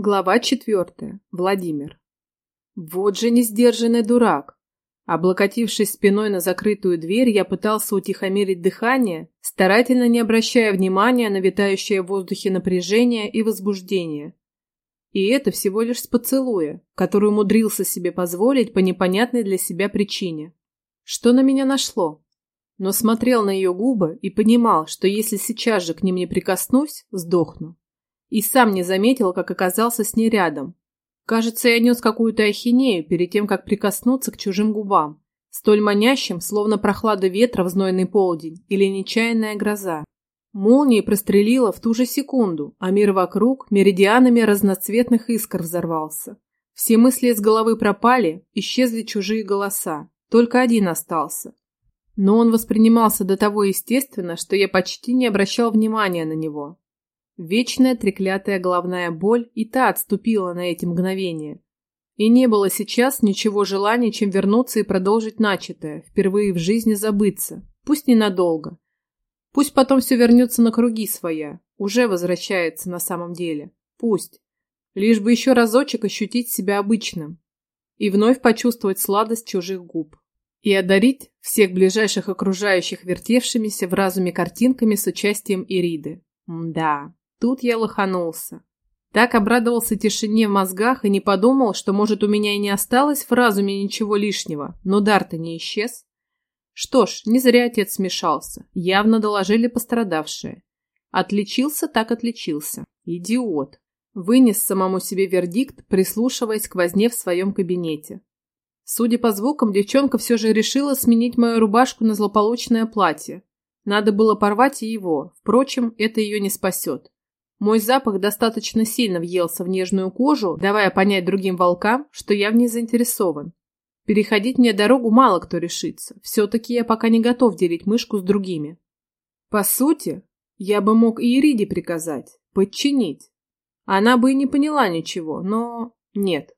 Глава четвертая. Владимир. Вот же несдержанный дурак. Облокотившись спиной на закрытую дверь, я пытался утихомирить дыхание, старательно не обращая внимания на витающее в воздухе напряжение и возбуждение. И это всего лишь с поцелуя, который умудрился себе позволить по непонятной для себя причине. Что на меня нашло? Но смотрел на ее губы и понимал, что если сейчас же к ним не прикоснусь, сдохну. И сам не заметил, как оказался с ней рядом. Кажется, я нес какую-то ахинею перед тем, как прикоснуться к чужим губам, столь манящим, словно прохлада ветра в знойный полдень или нечаянная гроза. Молния прострелила в ту же секунду, а мир вокруг меридианами разноцветных искр взорвался. Все мысли из головы пропали, исчезли чужие голоса. Только один остался. Но он воспринимался до того естественно, что я почти не обращал внимания на него. Вечная треклятая головная боль и та отступила на эти мгновения. И не было сейчас ничего желания, чем вернуться и продолжить начатое, впервые в жизни забыться, пусть ненадолго. Пусть потом все вернется на круги своя, уже возвращается на самом деле. Пусть. Лишь бы еще разочек ощутить себя обычным. И вновь почувствовать сладость чужих губ. И одарить всех ближайших окружающих вертевшимися в разуме картинками с участием Ириды. Да. Тут я лоханулся. Так обрадовался тишине в мозгах и не подумал, что, может, у меня и не осталось в разуме ничего лишнего, но дар-то не исчез. Что ж, не зря отец смешался. Явно доложили пострадавшие. Отличился, так отличился. Идиот. Вынес самому себе вердикт, прислушиваясь к возне в своем кабинете. Судя по звукам, девчонка все же решила сменить мою рубашку на злополучное платье. Надо было порвать и его. Впрочем, это ее не спасет. Мой запах достаточно сильно въелся в нежную кожу, давая понять другим волкам, что я в ней заинтересован. Переходить мне дорогу мало кто решится. Все-таки я пока не готов делить мышку с другими. По сути, я бы мог и Ириде приказать, подчинить. Она бы и не поняла ничего, но нет.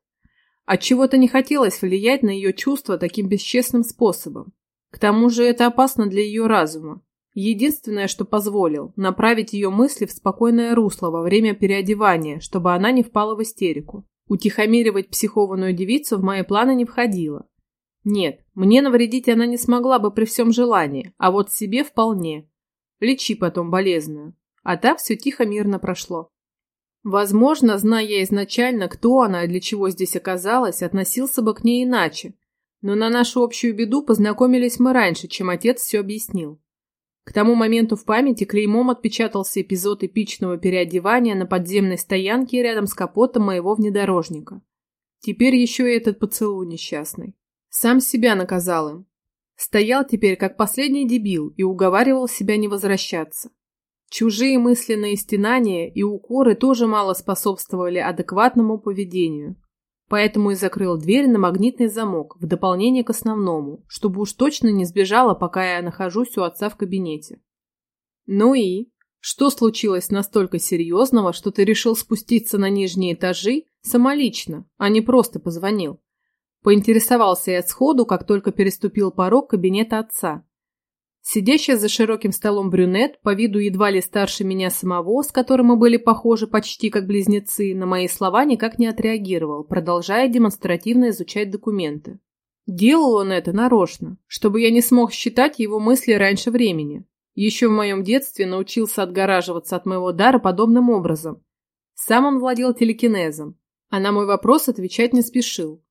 Отчего-то не хотелось влиять на ее чувства таким бесчестным способом. К тому же это опасно для ее разума. Единственное, что позволил, направить ее мысли в спокойное русло во время переодевания, чтобы она не впала в истерику. Утихомиривать психованную девицу в мои планы не входило. Нет, мне навредить она не смогла бы при всем желании, а вот себе вполне. Лечи потом болезную. А так все тихо-мирно прошло. Возможно, зная изначально, кто она и для чего здесь оказалась, относился бы к ней иначе. Но на нашу общую беду познакомились мы раньше, чем отец все объяснил. К тому моменту в памяти клеймом отпечатался эпизод эпичного переодевания на подземной стоянке рядом с капотом моего внедорожника. Теперь еще и этот поцелуй несчастный. Сам себя наказал им. Стоял теперь как последний дебил и уговаривал себя не возвращаться. Чужие мысленные стенания и укоры тоже мало способствовали адекватному поведению поэтому и закрыл дверь на магнитный замок в дополнение к основному, чтобы уж точно не сбежала, пока я нахожусь у отца в кабинете. Ну и? Что случилось настолько серьезного, что ты решил спуститься на нижние этажи самолично, а не просто позвонил? Поинтересовался я сходу, как только переступил порог кабинета отца. Сидящий за широким столом брюнет, по виду едва ли старше меня самого, с которым мы были похожи почти как близнецы, на мои слова никак не отреагировал, продолжая демонстративно изучать документы. Делал он это нарочно, чтобы я не смог считать его мысли раньше времени. Еще в моем детстве научился отгораживаться от моего дара подобным образом. Сам он владел телекинезом, а на мой вопрос отвечать не спешил.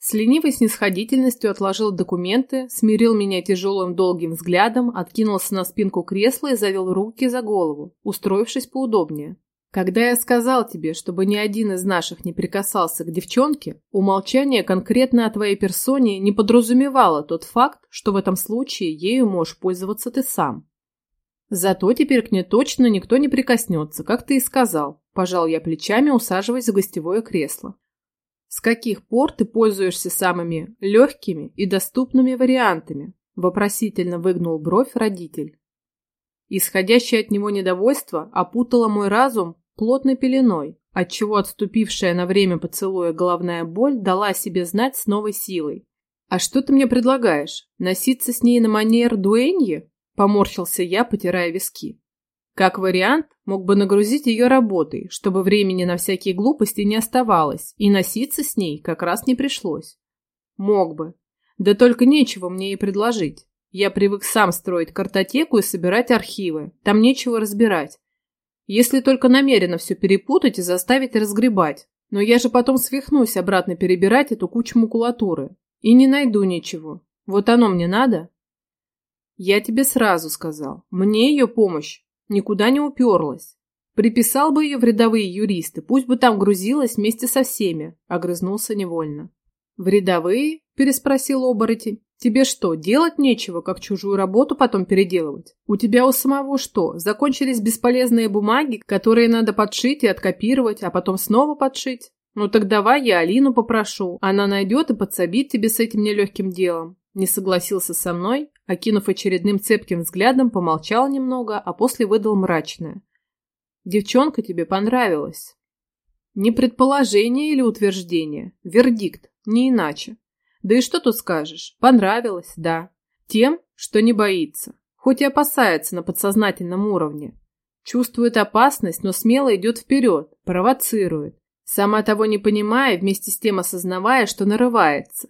С ленивой снисходительностью отложил документы, смирил меня тяжелым долгим взглядом, откинулся на спинку кресла и завел руки за голову, устроившись поудобнее. Когда я сказал тебе, чтобы ни один из наших не прикасался к девчонке, умолчание конкретно о твоей персоне не подразумевало тот факт, что в этом случае ею можешь пользоваться ты сам. Зато теперь к ней точно никто не прикоснется, как ты и сказал, пожал я плечами, усаживаясь в гостевое кресло. С каких пор ты пользуешься самыми легкими и доступными вариантами? Вопросительно выгнул бровь родитель. Исходящее от него недовольство опутало мой разум плотной пеленой, отчего отступившая на время поцелуя головная боль дала себе знать с новой силой. «А что ты мне предлагаешь? Носиться с ней на манер дуэньи?» – поморщился я, потирая виски. Как вариант, мог бы нагрузить ее работой, чтобы времени на всякие глупости не оставалось, и носиться с ней как раз не пришлось. Мог бы. Да только нечего мне ей предложить. Я привык сам строить картотеку и собирать архивы. Там нечего разбирать. Если только намеренно все перепутать и заставить разгребать. Но я же потом свихнусь обратно перебирать эту кучу макулатуры. И не найду ничего. Вот оно мне надо? Я тебе сразу сказал. Мне ее помощь никуда не уперлась. Приписал бы ее в рядовые юристы, пусть бы там грузилась вместе со всеми, огрызнулся невольно. В рядовые? переспросил оборотень. Тебе что, делать нечего, как чужую работу потом переделывать? У тебя у самого что, закончились бесполезные бумаги, которые надо подшить и откопировать, а потом снова подшить? Ну так давай я Алину попрошу, она найдет и подсобит тебе с этим нелегким делом. Не согласился со мной, окинув очередным цепким взглядом, помолчал немного, а после выдал мрачное. «Девчонка тебе понравилась». Не предположение или утверждение, вердикт, не иначе. Да и что тут скажешь, понравилось, да. Тем, что не боится, хоть и опасается на подсознательном уровне. Чувствует опасность, но смело идет вперед, провоцирует. Сама того не понимая, вместе с тем осознавая, что нарывается.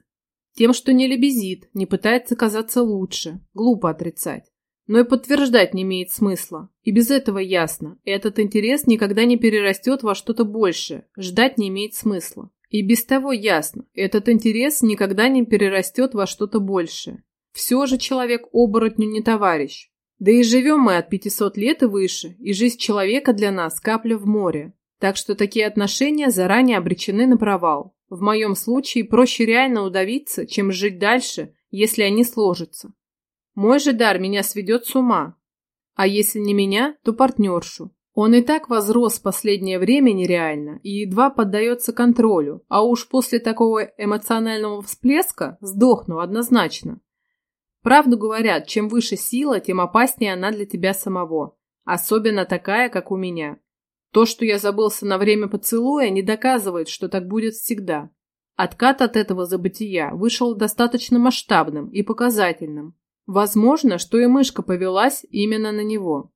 Тем, что не лебезит, не пытается казаться лучше, глупо отрицать. Но и подтверждать не имеет смысла. И без этого ясно, этот интерес никогда не перерастет во что-то большее, ждать не имеет смысла. И без того ясно, этот интерес никогда не перерастет во что-то большее. Все же человек оборотню не товарищ. Да и живем мы от 500 лет и выше, и жизнь человека для нас капля в море. Так что такие отношения заранее обречены на провал. В моем случае проще реально удавиться, чем жить дальше, если они сложатся. Мой же дар меня сведет с ума. А если не меня, то партнершу. Он и так возрос в последнее время нереально и едва поддается контролю, а уж после такого эмоционального всплеска сдохну однозначно. Правду говорят, чем выше сила, тем опаснее она для тебя самого. Особенно такая, как у меня. То, что я забылся на время поцелуя, не доказывает, что так будет всегда. Откат от этого забытия вышел достаточно масштабным и показательным. Возможно, что и мышка повелась именно на него.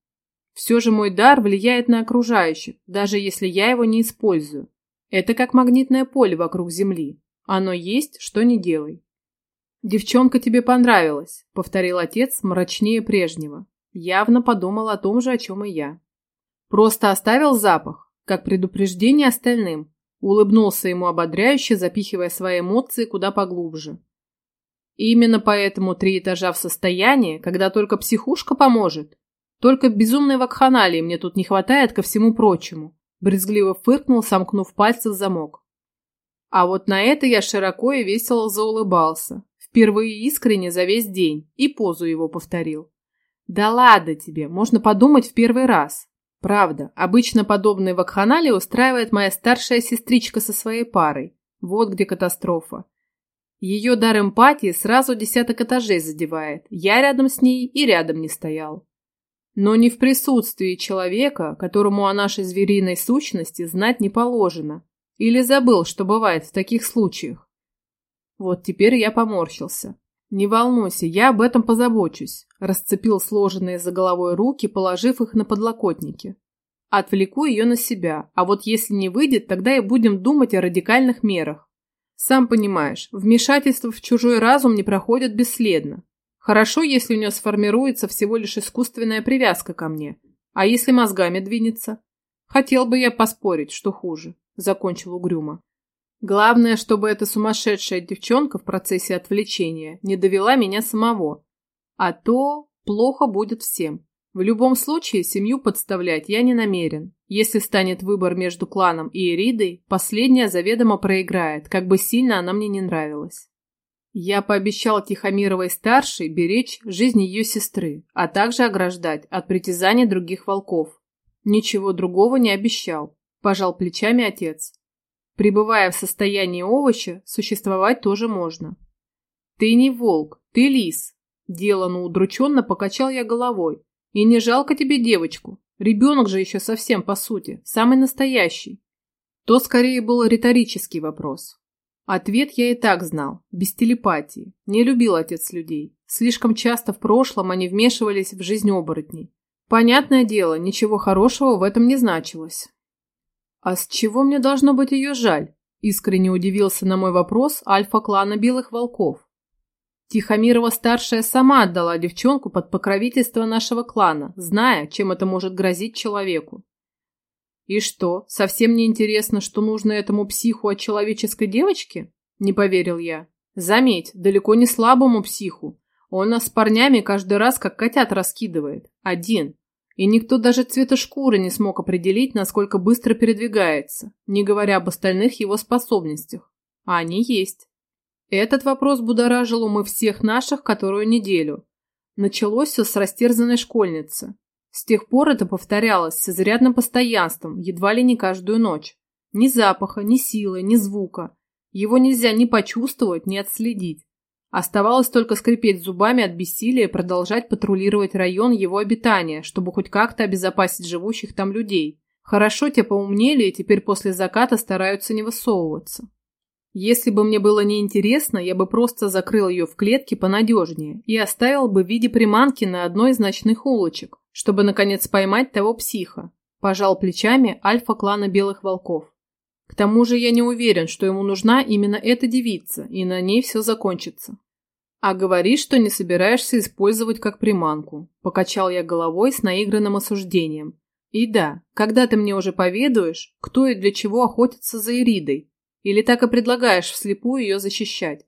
Все же мой дар влияет на окружающих, даже если я его не использую. Это как магнитное поле вокруг Земли. Оно есть, что не делай. «Девчонка тебе понравилась», — повторил отец мрачнее прежнего. Явно подумал о том же, о чем и я. Просто оставил запах, как предупреждение остальным. Улыбнулся ему ободряюще, запихивая свои эмоции куда поглубже. И именно поэтому три этажа в состоянии, когда только психушка поможет. Только безумной вакханалии мне тут не хватает ко всему прочему. Брезгливо фыркнул, сомкнув пальцы в замок. А вот на это я широко и весело заулыбался. Впервые искренне за весь день. И позу его повторил. Да ладно тебе, можно подумать в первый раз. Правда, обычно подобные вакханалии устраивает моя старшая сестричка со своей парой. Вот где катастрофа. Ее дар эмпатии сразу десяток этажей задевает. Я рядом с ней и рядом не стоял. Но не в присутствии человека, которому о нашей звериной сущности знать не положено. Или забыл, что бывает в таких случаях. Вот теперь я поморщился. «Не волнуйся, я об этом позабочусь», – расцепил сложенные за головой руки, положив их на подлокотники. «Отвлеку ее на себя, а вот если не выйдет, тогда и будем думать о радикальных мерах. Сам понимаешь, вмешательство в чужой разум не проходит бесследно. Хорошо, если у нее сформируется всего лишь искусственная привязка ко мне. А если мозгами двинется? Хотел бы я поспорить, что хуже», – закончил угрюмо. Главное, чтобы эта сумасшедшая девчонка в процессе отвлечения не довела меня самого. А то плохо будет всем. В любом случае, семью подставлять я не намерен. Если станет выбор между кланом и Эридой, последняя заведомо проиграет, как бы сильно она мне не нравилась. Я пообещал Тихомировой-старшей беречь жизнь ее сестры, а также ограждать от притязаний других волков. Ничего другого не обещал, пожал плечами отец. Пребывая в состоянии овоща, существовать тоже можно. Ты не волк, ты лис. Делано удрученно покачал я головой. И не жалко тебе девочку. Ребенок же еще совсем по сути, самый настоящий. То скорее был риторический вопрос. Ответ я и так знал, без телепатии. Не любил отец людей. Слишком часто в прошлом они вмешивались в жизнь оборотней. Понятное дело, ничего хорошего в этом не значилось. А с чего мне должно быть ее жаль? Искренне удивился на мой вопрос альфа-клана Белых Волков. Тихомирова-старшая сама отдала девчонку под покровительство нашего клана, зная, чем это может грозить человеку. И что, совсем не интересно, что нужно этому психу от человеческой девочки? Не поверил я. Заметь, далеко не слабому психу. Он нас с парнями каждый раз как котят раскидывает. Один. И никто даже цвета шкуры не смог определить, насколько быстро передвигается, не говоря об остальных его способностях. А они есть. Этот вопрос будоражил умы всех наших которую неделю. Началось все с растерзанной школьницы. С тех пор это повторялось с изрядным постоянством, едва ли не каждую ночь. Ни запаха, ни силы, ни звука. Его нельзя ни почувствовать, ни отследить. Оставалось только скрипеть зубами от бессилия и продолжать патрулировать район его обитания, чтобы хоть как-то обезопасить живущих там людей. Хорошо те поумнели и теперь после заката стараются не высовываться. Если бы мне было неинтересно, я бы просто закрыл ее в клетке понадежнее и оставил бы в виде приманки на одной из ночных улочек, чтобы, наконец, поймать того психа. Пожал плечами альфа-клана Белых Волков. К тому же я не уверен, что ему нужна именно эта девица, и на ней все закончится. А говоришь, что не собираешься использовать как приманку. Покачал я головой с наигранным осуждением. И да, когда ты мне уже поведаешь, кто и для чего охотится за Иридой, или так и предлагаешь вслепую ее защищать?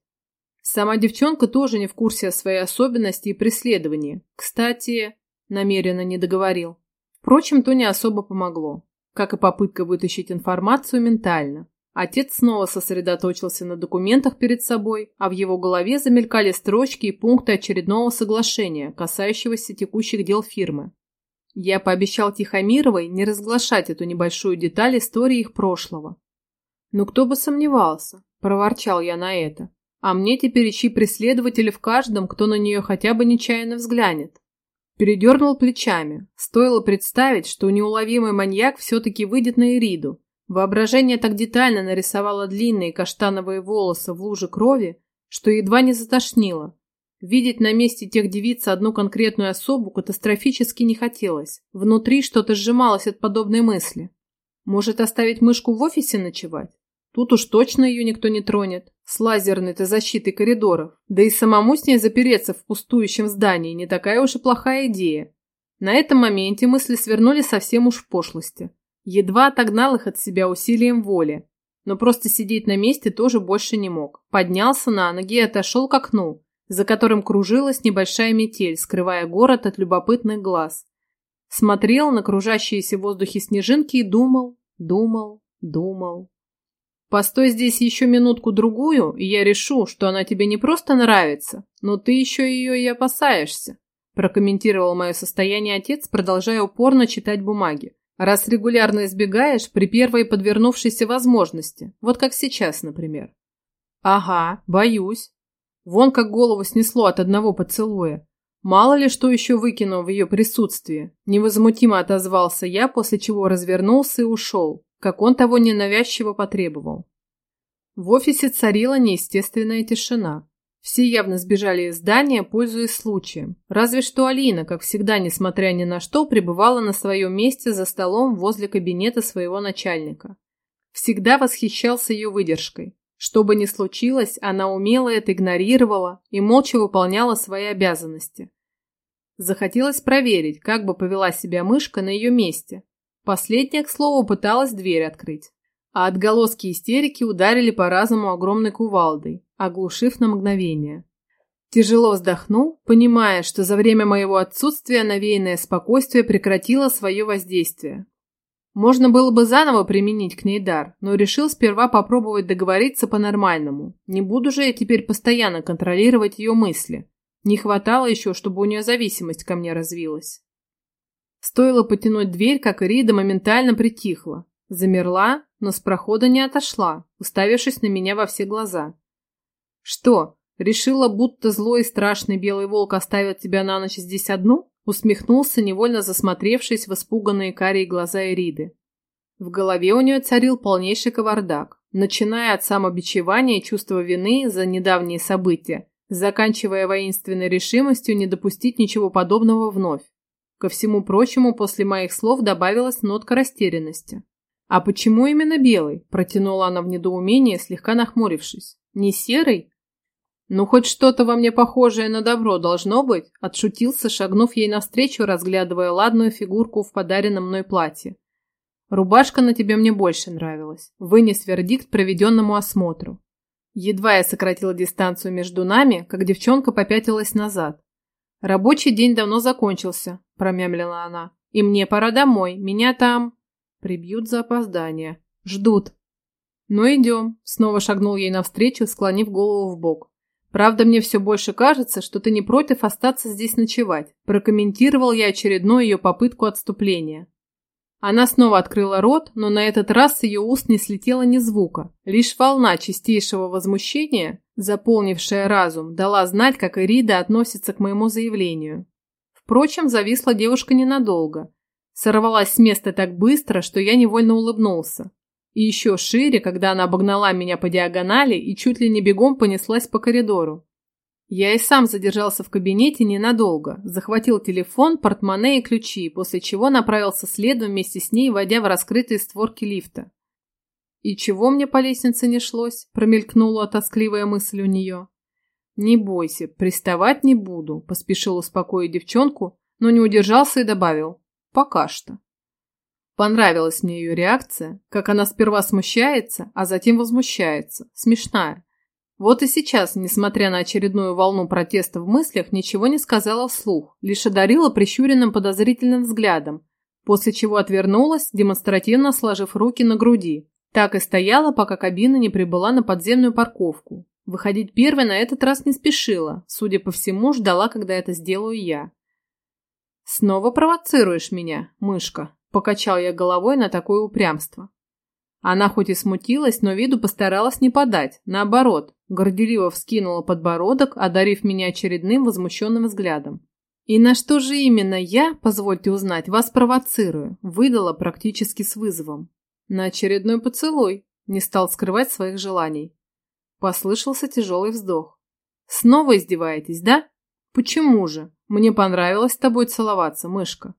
Сама девчонка тоже не в курсе о своей особенности и преследовании. Кстати, намеренно не договорил. Впрочем, то не особо помогло, как и попытка вытащить информацию ментально. Отец снова сосредоточился на документах перед собой, а в его голове замелькали строчки и пункты очередного соглашения, касающегося текущих дел фирмы. Я пообещал Тихомировой не разглашать эту небольшую деталь истории их прошлого, «Ну кто бы сомневался», – проворчал я на это. «А мне теперь ищи преследователи в каждом, кто на нее хотя бы нечаянно взглянет». Передернул плечами. Стоило представить, что неуловимый маньяк все-таки выйдет на Ириду. Воображение так детально нарисовало длинные каштановые волосы в луже крови, что едва не затошнило. Видеть на месте тех девиц одну конкретную особу катастрофически не хотелось. Внутри что-то сжималось от подобной мысли. Может, оставить мышку в офисе ночевать? Тут уж точно ее никто не тронет. С лазерной-то защитой коридоров. Да и самому с ней запереться в пустующем здании не такая уж и плохая идея. На этом моменте мысли свернули совсем уж в пошлости. Едва отогнал их от себя усилием воли. Но просто сидеть на месте тоже больше не мог. Поднялся на ноги и отошел к окну, за которым кружилась небольшая метель, скрывая город от любопытных глаз. Смотрел на кружащиеся в воздухе снежинки и думал, думал, думал. Постой здесь еще минутку-другую, и я решу, что она тебе не просто нравится, но ты еще ее и опасаешься», прокомментировал мое состояние отец, продолжая упорно читать бумаги. «Раз регулярно избегаешь при первой подвернувшейся возможности, вот как сейчас, например». «Ага, боюсь. Вон как голову снесло от одного поцелуя. Мало ли что еще выкину в ее присутствии. Невозмутимо отозвался я, после чего развернулся и ушел как он того ненавязчиво потребовал. В офисе царила неестественная тишина. Все явно сбежали из здания, пользуясь случаем. Разве что Алина, как всегда, несмотря ни на что, пребывала на своем месте за столом возле кабинета своего начальника. Всегда восхищался ее выдержкой. Что бы ни случилось, она умело это игнорировала и молча выполняла свои обязанности. Захотелось проверить, как бы повела себя мышка на ее месте, Последняя, к слову, пыталась дверь открыть. А отголоски истерики ударили по разуму огромной кувалдой, оглушив на мгновение. Тяжело вздохнул, понимая, что за время моего отсутствия навеянное спокойствие прекратило свое воздействие. Можно было бы заново применить к ней дар, но решил сперва попробовать договориться по-нормальному. Не буду же я теперь постоянно контролировать ее мысли. Не хватало еще, чтобы у нее зависимость ко мне развилась. Стоило потянуть дверь, как Ирида моментально притихла. Замерла, но с прохода не отошла, уставившись на меня во все глаза. «Что, решила, будто злой и страшный белый волк оставил тебя на ночь здесь одну?» Усмехнулся, невольно засмотревшись в испуганные карие глаза Ириды. В голове у нее царил полнейший кавардак, начиная от самобичевания и чувства вины за недавние события, заканчивая воинственной решимостью не допустить ничего подобного вновь. Ко всему прочему, после моих слов добавилась нотка растерянности. «А почему именно белый?» – протянула она в недоумении, слегка нахмурившись. «Не серый?» «Ну, хоть что-то во мне похожее на добро должно быть», – отшутился, шагнув ей навстречу, разглядывая ладную фигурку в подаренном мной платье. «Рубашка на тебе мне больше нравилась», – вынес вердикт проведенному осмотру. Едва я сократила дистанцию между нами, как девчонка попятилась назад. «Рабочий день давно закончился», – промямлила она. «И мне пора домой. Меня там...» «Прибьют за опоздание. Ждут». «Ну, идем», – снова шагнул ей навстречу, склонив голову в бок. «Правда, мне все больше кажется, что ты не против остаться здесь ночевать», – прокомментировал я очередную ее попытку отступления. Она снова открыла рот, но на этот раз с ее уст не слетело ни звука. Лишь волна чистейшего возмущения, заполнившая разум, дала знать, как Ирида относится к моему заявлению. Впрочем, зависла девушка ненадолго. Сорвалась с места так быстро, что я невольно улыбнулся. И еще шире, когда она обогнала меня по диагонали и чуть ли не бегом понеслась по коридору. Я и сам задержался в кабинете ненадолго, захватил телефон, портмоне и ключи, после чего направился следом вместе с ней, войдя в раскрытые створки лифта. «И чего мне по лестнице не шлось?» – промелькнула тоскливая мысль у нее. «Не бойся, приставать не буду», – поспешил успокоить девчонку, но не удержался и добавил. «Пока что». Понравилась мне ее реакция, как она сперва смущается, а затем возмущается. Смешная. Вот и сейчас, несмотря на очередную волну протеста в мыслях, ничего не сказала вслух, лишь одарила прищуренным подозрительным взглядом, после чего отвернулась, демонстративно сложив руки на груди. Так и стояла, пока кабина не прибыла на подземную парковку. Выходить первой на этот раз не спешила, судя по всему, ждала, когда это сделаю я. «Снова провоцируешь меня, мышка», – покачал я головой на такое упрямство. Она хоть и смутилась, но виду постаралась не подать, наоборот, горделиво вскинула подбородок, одарив меня очередным возмущенным взглядом. «И на что же именно я, позвольте узнать, вас провоцирую?» выдала практически с вызовом. «На очередной поцелуй», не стал скрывать своих желаний. Послышался тяжелый вздох. «Снова издеваетесь, да? Почему же? Мне понравилось с тобой целоваться, мышка.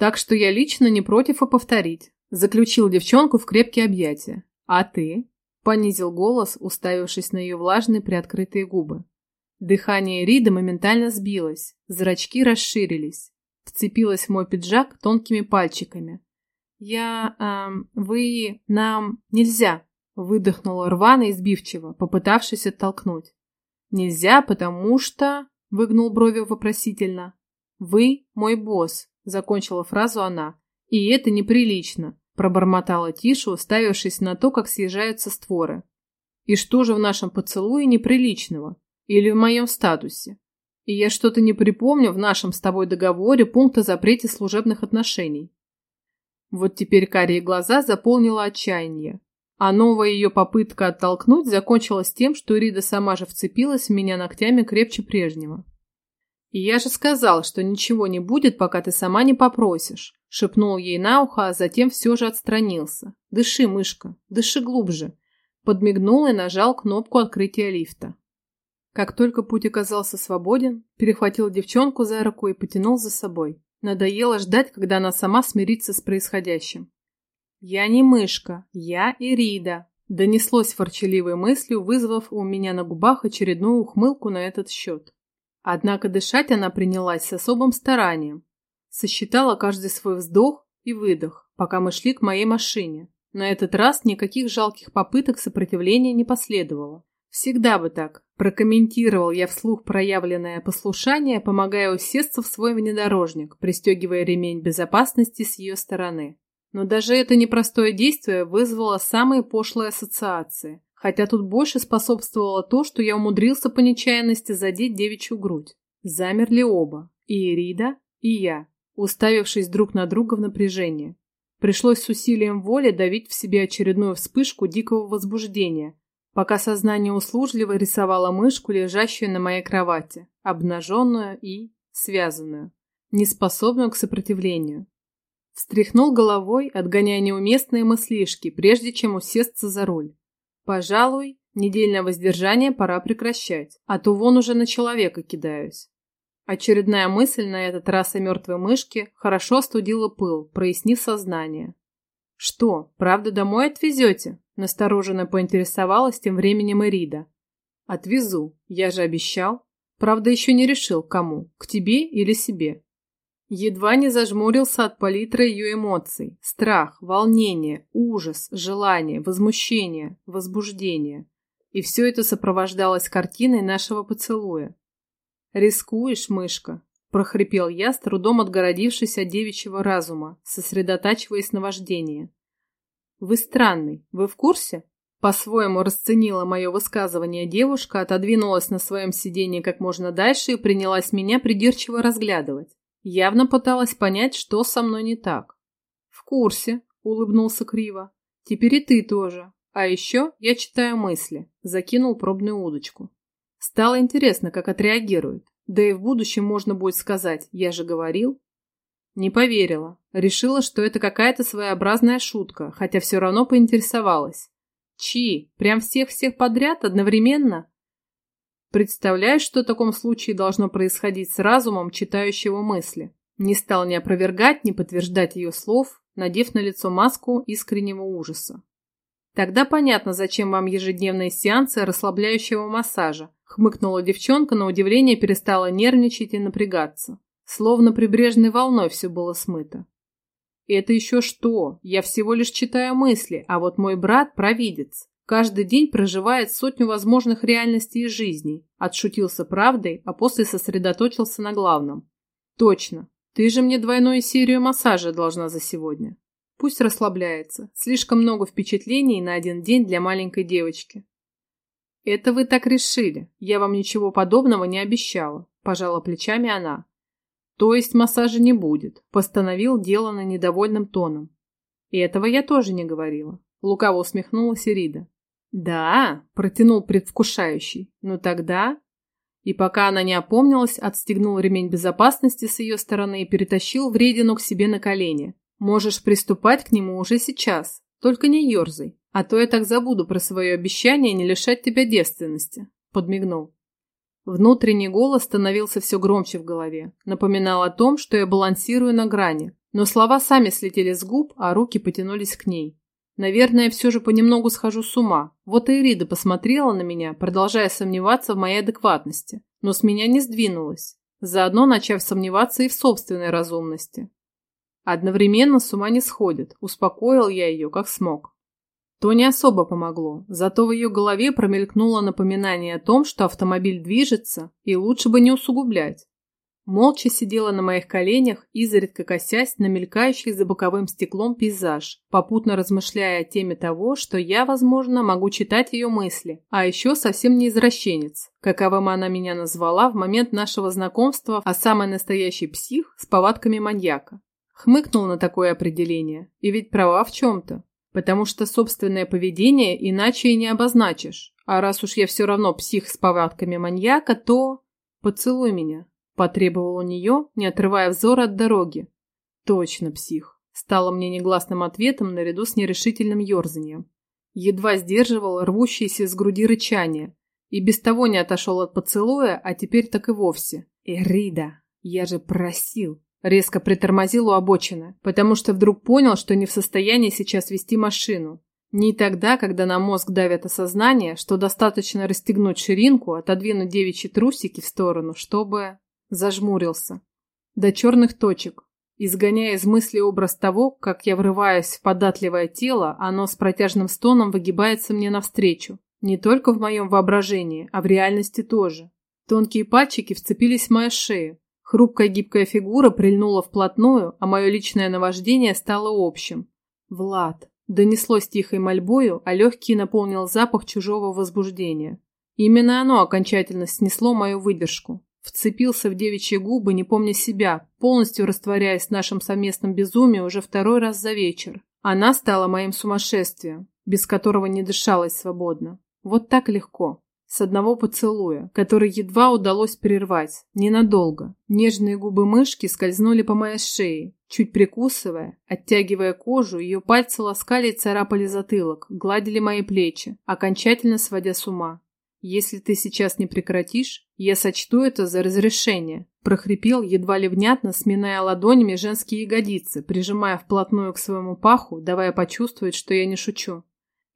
Так что я лично не против и повторить. Заключил девчонку в крепкие объятия. «А ты?» – понизил голос, уставившись на ее влажные приоткрытые губы. Дыхание Риды моментально сбилось, зрачки расширились. Вцепилась в мой пиджак тонкими пальчиками. «Я... Эм, вы... нам... нельзя!» – выдохнула рвано и сбивчиво, попытавшись оттолкнуть. «Нельзя, потому что...» – выгнул брови вопросительно. «Вы мой босс», – закончила фразу она. «И это неприлично пробормотала Тиша, уставившись на то, как съезжаются створы. И что же в нашем поцелуе неприличного? Или в моем статусе? И я что-то не припомню в нашем с тобой договоре пункта запрете служебных отношений. Вот теперь карие глаза заполнило отчаяние. А новая ее попытка оттолкнуть закончилась тем, что Рида сама же вцепилась в меня ногтями крепче прежнего. «И я же сказал, что ничего не будет, пока ты сама не попросишь», — шепнул ей на ухо, а затем все же отстранился. «Дыши, мышка, дыши глубже», — подмигнул и нажал кнопку открытия лифта. Как только путь оказался свободен, перехватил девчонку за руку и потянул за собой. Надоело ждать, когда она сама смирится с происходящим. «Я не мышка, я Ирида», — донеслось ворчаливой мыслью, вызвав у меня на губах очередную ухмылку на этот счет. Однако дышать она принялась с особым старанием. Сосчитала каждый свой вздох и выдох, пока мы шли к моей машине. На этот раз никаких жалких попыток сопротивления не последовало. Всегда бы так. Прокомментировал я вслух проявленное послушание, помогая усесться в свой внедорожник, пристегивая ремень безопасности с ее стороны. Но даже это непростое действие вызвало самые пошлые ассоциации. Хотя тут больше способствовало то, что я умудрился по нечаянности задеть девичью грудь. Замерли оба, и Ирида, и я, уставившись друг на друга в напряжении. Пришлось с усилием воли давить в себе очередную вспышку дикого возбуждения, пока сознание услужливо рисовало мышку, лежащую на моей кровати, обнаженную и связанную, неспособную к сопротивлению. Встряхнул головой, отгоняя неуместные мыслишки, прежде чем усесться за руль. Пожалуй, недельное воздержание пора прекращать, а то вон уже на человека кидаюсь. Очередная мысль на этот раз о мертвой мышке хорошо остудила пыл, прояснив сознание. «Что, правда домой отвезете?» – настороженно поинтересовалась тем временем Эрида. «Отвезу, я же обещал. Правда, еще не решил, кому, к тебе или себе». Едва не зажмурился от палитры ее эмоций. Страх, волнение, ужас, желание, возмущение, возбуждение. И все это сопровождалось картиной нашего поцелуя. «Рискуешь, мышка?» – прохрипел я, с трудом отгородившись от девичьего разума, сосредотачиваясь на вождении. «Вы странный. Вы в курсе?» По-своему расценила мое высказывание девушка, отодвинулась на своем сиденье как можно дальше и принялась меня придирчиво разглядывать. Явно пыталась понять, что со мной не так. «В курсе», – улыбнулся криво. «Теперь и ты тоже. А еще я читаю мысли», – закинул пробную удочку. Стало интересно, как отреагирует. Да и в будущем можно будет сказать «я же говорил». Не поверила. Решила, что это какая-то своеобразная шутка, хотя все равно поинтересовалась. Чи? Прям всех-всех подряд одновременно? Представляешь, что в таком случае должно происходить с разумом читающего мысли? Не стал ни опровергать, ни подтверждать ее слов, надев на лицо маску искреннего ужаса. Тогда понятно, зачем вам ежедневные сеансы расслабляющего массажа, хмыкнула девчонка, на удивление перестала нервничать и напрягаться. Словно прибрежной волной все было смыто. Это еще что? Я всего лишь читаю мысли, а вот мой брат – провидец. Каждый день проживает сотню возможных реальностей и жизней. Отшутился правдой, а после сосредоточился на главном. Точно. Ты же мне двойную серию массажа должна за сегодня. Пусть расслабляется. Слишком много впечатлений на один день для маленькой девочки. Это вы так решили. Я вам ничего подобного не обещала. Пожала плечами она. То есть массажа не будет. Постановил дело на недовольным тоном. И этого я тоже не говорила. Лукаво усмехнулась Ирида. «Да», – протянул предвкушающий. «Ну тогда...» И пока она не опомнилась, отстегнул ремень безопасности с ее стороны и перетащил вредину к себе на колени. «Можешь приступать к нему уже сейчас, только не ерзай, а то я так забуду про свое обещание не лишать тебя девственности», – подмигнул. Внутренний голос становился все громче в голове, напоминал о том, что я балансирую на грани, но слова сами слетели с губ, а руки потянулись к ней. Наверное, все же понемногу схожу с ума. Вот и Ирида посмотрела на меня, продолжая сомневаться в моей адекватности, но с меня не сдвинулась, заодно начав сомневаться и в собственной разумности. Одновременно с ума не сходит, успокоил я ее как смог. То не особо помогло, зато в ее голове промелькнуло напоминание о том, что автомобиль движется, и лучше бы не усугублять. Молча сидела на моих коленях, изредка косясь на мелькающий за боковым стеклом пейзаж, попутно размышляя о теме того, что я, возможно, могу читать ее мысли, а еще совсем не извращенец, каковым она меня назвала в момент нашего знакомства, а самый настоящий псих с повадками маньяка. Хмыкнул на такое определение, и ведь права в чем-то, потому что собственное поведение иначе и не обозначишь, а раз уж я все равно псих с повадками маньяка, то... Поцелуй меня. Потребовал у нее, не отрывая взора от дороги. Точно псих. Стало мне негласным ответом наряду с нерешительным ерзанием. Едва сдерживал рвущееся из груди рычание. И без того не отошел от поцелуя, а теперь так и вовсе. Эрида, я же просил. Резко притормозил у обочины, потому что вдруг понял, что не в состоянии сейчас вести машину. Не тогда, когда на мозг давят осознание, что достаточно расстегнуть ширинку, отодвинуть девичьи трусики в сторону, чтобы... Зажмурился. До черных точек. Изгоняя из мысли образ того, как я врываюсь в податливое тело, оно с протяжным стоном выгибается мне навстречу. Не только в моем воображении, а в реальности тоже. Тонкие пальчики вцепились в мою шею. Хрупкая гибкая фигура прильнула вплотную, а мое личное наваждение стало общим. «Влад!» Донеслось тихой мольбою, а легкий наполнил запах чужого возбуждения. Именно оно окончательно снесло мою выдержку. Вцепился в девичьи губы, не помня себя, полностью растворяясь в нашем совместном безумии уже второй раз за вечер. Она стала моим сумасшествием, без которого не дышалось свободно. Вот так легко. С одного поцелуя, который едва удалось прервать, ненадолго. Нежные губы мышки скользнули по моей шее, чуть прикусывая, оттягивая кожу, ее пальцы ласкали и царапали затылок, гладили мои плечи, окончательно сводя с ума. Если ты сейчас не прекратишь, я сочту это за разрешение. прохрипел едва ли внятно, сминая ладонями женские ягодицы, прижимая вплотную к своему паху, давая почувствовать, что я не шучу.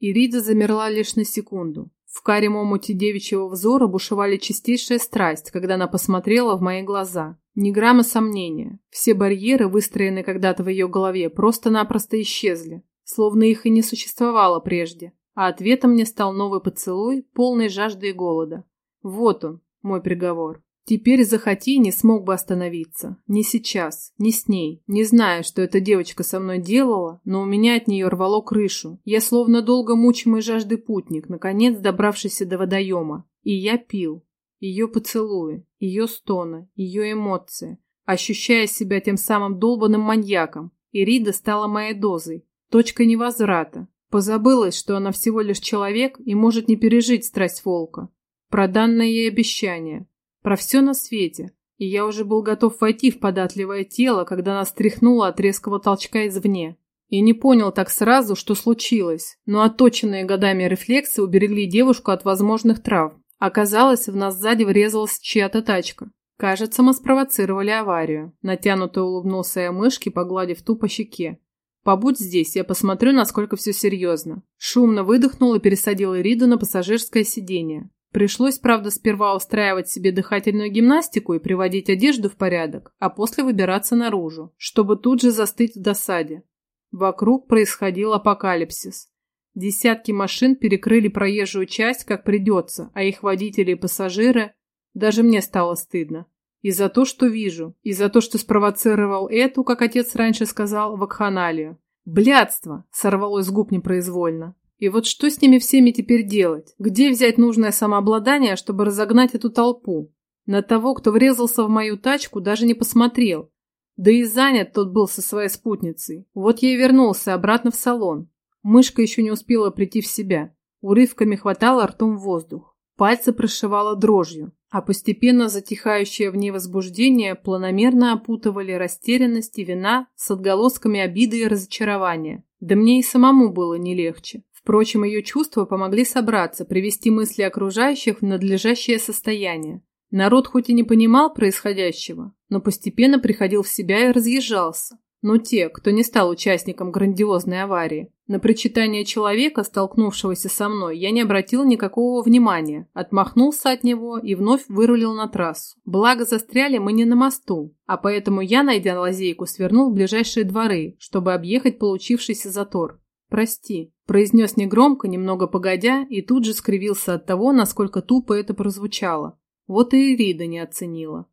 Ирида замерла лишь на секунду. В карем омуте девичьего взора бушевали чистейшая страсть, когда она посмотрела в мои глаза. Ни грамма сомнения. Все барьеры, выстроенные когда-то в ее голове, просто-напросто исчезли, словно их и не существовало прежде. А ответом мне стал новый поцелуй, полный жажды и голода. Вот он, мой приговор. Теперь захоти не смог бы остановиться. Ни сейчас, ни с ней. Не знаю, что эта девочка со мной делала, но у меня от нее рвало крышу. Я словно долго мучимый жажды путник, наконец добравшийся до водоема. И я пил. Ее поцелуи, ее стоны, ее эмоции, ощущая себя тем самым долбанным маньяком. Ирида стала моей дозой, точкой невозврата. Позабылась, что она всего лишь человек и может не пережить страсть волка. Про данное ей обещание, про все на свете. И я уже был готов войти в податливое тело, когда нас тряхнуло от резкого толчка извне. И не понял так сразу, что случилось, но отточенные годами рефлексы уберегли девушку от возможных травм. Оказалось, в нас сзади врезалась чья-то тачка. Кажется, мы спровоцировали аварию. Натянуто улыбнулся я мышке, погладив ту по щеке. «Побудь здесь, я посмотрю, насколько все серьезно». Шумно выдохнул и пересадил Ириду на пассажирское сиденье. Пришлось, правда, сперва устраивать себе дыхательную гимнастику и приводить одежду в порядок, а после выбираться наружу, чтобы тут же застыть в досаде. Вокруг происходил апокалипсис. Десятки машин перекрыли проезжую часть, как придется, а их водители и пассажиры... Даже мне стало стыдно. И за то, что вижу, и за то, что спровоцировал эту, как отец раньше сказал, вакханалию. Блядство! Сорвалось с губ непроизвольно. И вот что с ними всеми теперь делать? Где взять нужное самообладание, чтобы разогнать эту толпу? На того, кто врезался в мою тачку, даже не посмотрел. Да и занят тот был со своей спутницей. Вот я и вернулся обратно в салон. Мышка еще не успела прийти в себя. Урывками хватала ртом воздух. Пальцы прошивала дрожью, а постепенно затихающее в ней возбуждение планомерно опутывали растерянность и вина с отголосками обиды и разочарования. Да мне и самому было не легче. Впрочем, ее чувства помогли собраться, привести мысли окружающих в надлежащее состояние. Народ хоть и не понимал происходящего, но постепенно приходил в себя и разъезжался. Но те, кто не стал участником грандиозной аварии, на причитание человека, столкнувшегося со мной, я не обратил никакого внимания, отмахнулся от него и вновь вырулил на трассу. Благо застряли мы не на мосту, а поэтому я, найдя лазейку, свернул в ближайшие дворы, чтобы объехать получившийся затор. «Прости», – произнес негромко, немного погодя, и тут же скривился от того, насколько тупо это прозвучало. Вот и Ирида не оценила.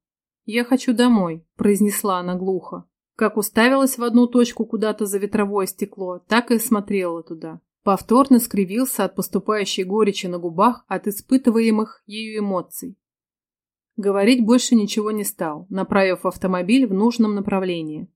«Я хочу домой», – произнесла она глухо. Как уставилась в одну точку куда-то за ветровое стекло, так и смотрела туда. Повторно скривился от поступающей горечи на губах от испытываемых ею эмоций. Говорить больше ничего не стал, направив автомобиль в нужном направлении.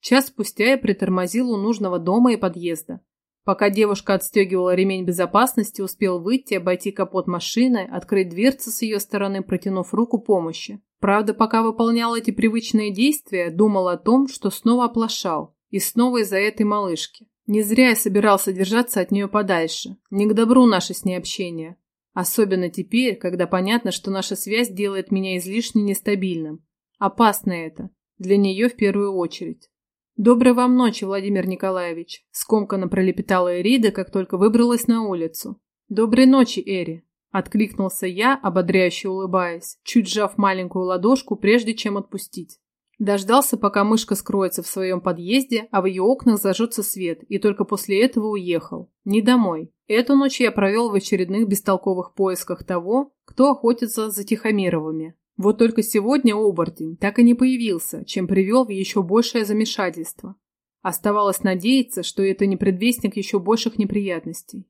Час спустя я притормозил у нужного дома и подъезда. Пока девушка отстегивала ремень безопасности, успел выйти, обойти капот машины, открыть дверцы с ее стороны, протянув руку помощи. Правда, пока выполнял эти привычные действия, думал о том, что снова оплошал. И снова из-за этой малышки. Не зря я собирался держаться от нее подальше. Не к добру наше с ней общение. Особенно теперь, когда понятно, что наша связь делает меня излишне нестабильным. Опасно это. Для нее в первую очередь. «Доброй вам ночи, Владимир Николаевич», – скомканно пролепетала Эрида, как только выбралась на улицу. «Доброй ночи, Эри», – откликнулся я, ободряюще улыбаясь, чуть сжав маленькую ладошку, прежде чем отпустить. Дождался, пока мышка скроется в своем подъезде, а в ее окнах зажжется свет, и только после этого уехал. Не домой. Эту ночь я провел в очередных бестолковых поисках того, кто охотится за Тихомировыми. Вот только сегодня оборотень так и не появился, чем привел в еще большее замешательство. Оставалось надеяться, что это не предвестник еще больших неприятностей.